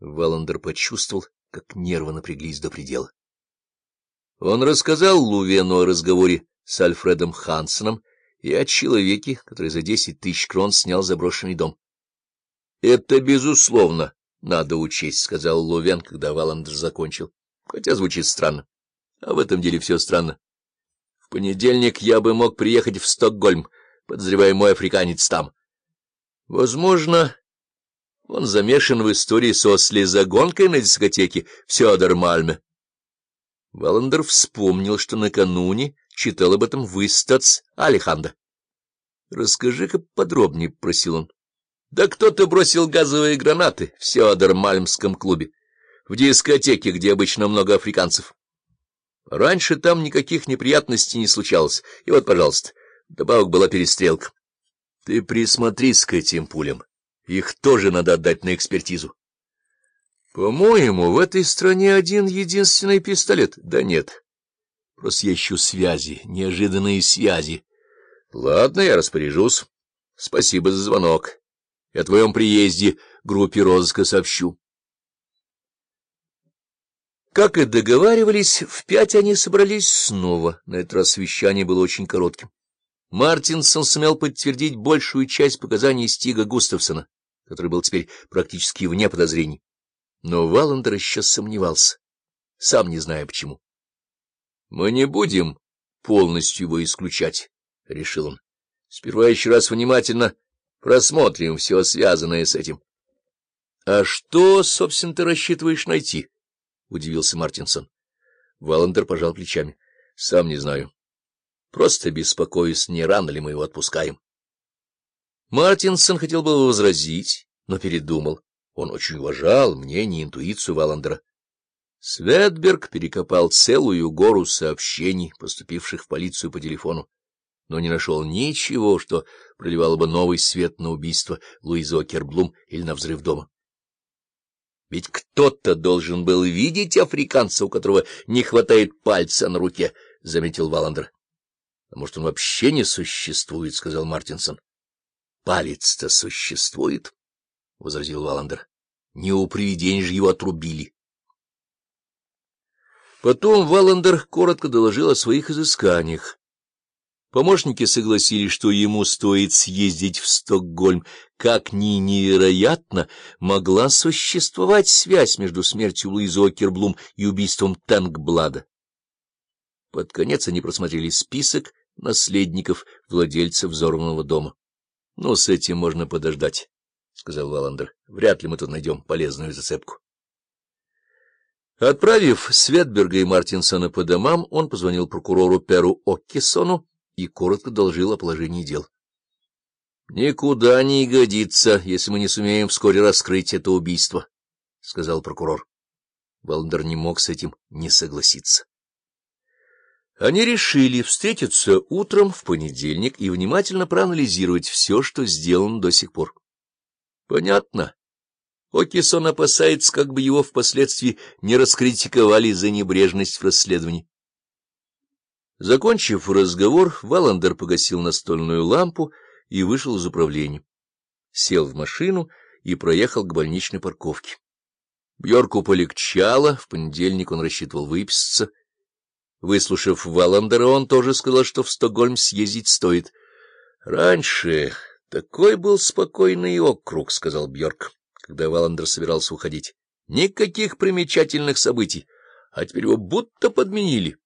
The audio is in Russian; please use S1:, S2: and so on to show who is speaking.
S1: Валандер почувствовал, как нервы напряглись до предела. Он рассказал Лувену о разговоре с Альфредом Хансеном и о человеке, который за десять тысяч крон снял заброшенный дом. — Это, безусловно, надо учесть, — сказал Лувен, когда Валандер закончил. Хотя звучит странно. А в этом деле все странно. В понедельник я бы мог приехать в Стокгольм, подозревая мой африканец там. Возможно, он замешан в истории со слезогонкой на дискотеке в Сёдер-Мальме. Валандер вспомнил, что накануне читал об этом в Истац Алиханда. — Расскажи-ка подробнее, — просил он. — Да кто-то бросил газовые гранаты в Сёдер-Мальмском клубе, в дискотеке, где обычно много африканцев. Раньше там никаких неприятностей не случалось, и вот, пожалуйста, добавок была перестрелка. Ты присмотрись к этим пулям. Их тоже надо отдать на экспертизу. По-моему, в этой стране один единственный пистолет. Да нет. Просто я ищу связи, неожиданные связи. Ладно, я распоряжусь. Спасибо за звонок. Я о твоем приезде группе розыска сообщу. Как и договаривались, в пять они собрались снова. На этот раз совещание было очень коротким. Мартинсон сумел подтвердить большую часть показаний Стига Густавсона который был теперь практически вне подозрений. Но Валандер еще сомневался, сам не зная почему. — Мы не будем полностью его исключать, — решил он. — Сперва еще раз внимательно просмотрим все связанное с этим. — А что, собственно, ты рассчитываешь найти? — удивился Мартинсон. Валандер пожал плечами. — Сам не знаю. Просто беспокоюсь, не рано ли мы его отпускаем. Мартинсон хотел бы возразить, но передумал. Он очень уважал мнение и интуицию Валандера. Светберг перекопал целую гору сообщений, поступивших в полицию по телефону, но не нашел ничего, что проливало бы новый свет на убийство Луизы Окерблум или на взрыв дома. Ведь кто-то должен был видеть африканца, у которого не хватает пальца на руке, — заметил Валандер. — А может, он вообще не существует, — сказал Мартинсон. Палец-то существует, — возразил Валандер. — Не у привидений же его отрубили. Потом Валандер коротко доложил о своих изысканиях. Помощники согласились, что ему стоит съездить в Стокгольм. Как ни невероятно могла существовать связь между смертью Луизы Окерблум и убийством Тэнгблада. Под конец они просмотрели список наследников владельцев взорванного дома. — Ну, с этим можно подождать, — сказал Валандер. — Вряд ли мы тут найдем полезную зацепку. Отправив Светберга и Мартинсона по домам, он позвонил прокурору Перу Оккисону и коротко доложил о положении дел. — Никуда не годится, если мы не сумеем вскоре раскрыть это убийство, — сказал прокурор. Валандер не мог с этим не согласиться. Они решили встретиться утром в понедельник и внимательно проанализировать все, что сделано до сих пор. Понятно. Окисон опасается, как бы его впоследствии не раскритиковали за небрежность в расследовании. Закончив разговор, Валандер погасил настольную лампу и вышел из управления. Сел в машину и проехал к больничной парковке. Бьорку полегчало, в понедельник он рассчитывал выписаться, Выслушав Валандера, он тоже сказал, что в Стокгольм съездить стоит. — Раньше такой был спокойный округ, — сказал Бьорк, когда Валандер собирался уходить. — Никаких примечательных событий, а теперь его будто подменили.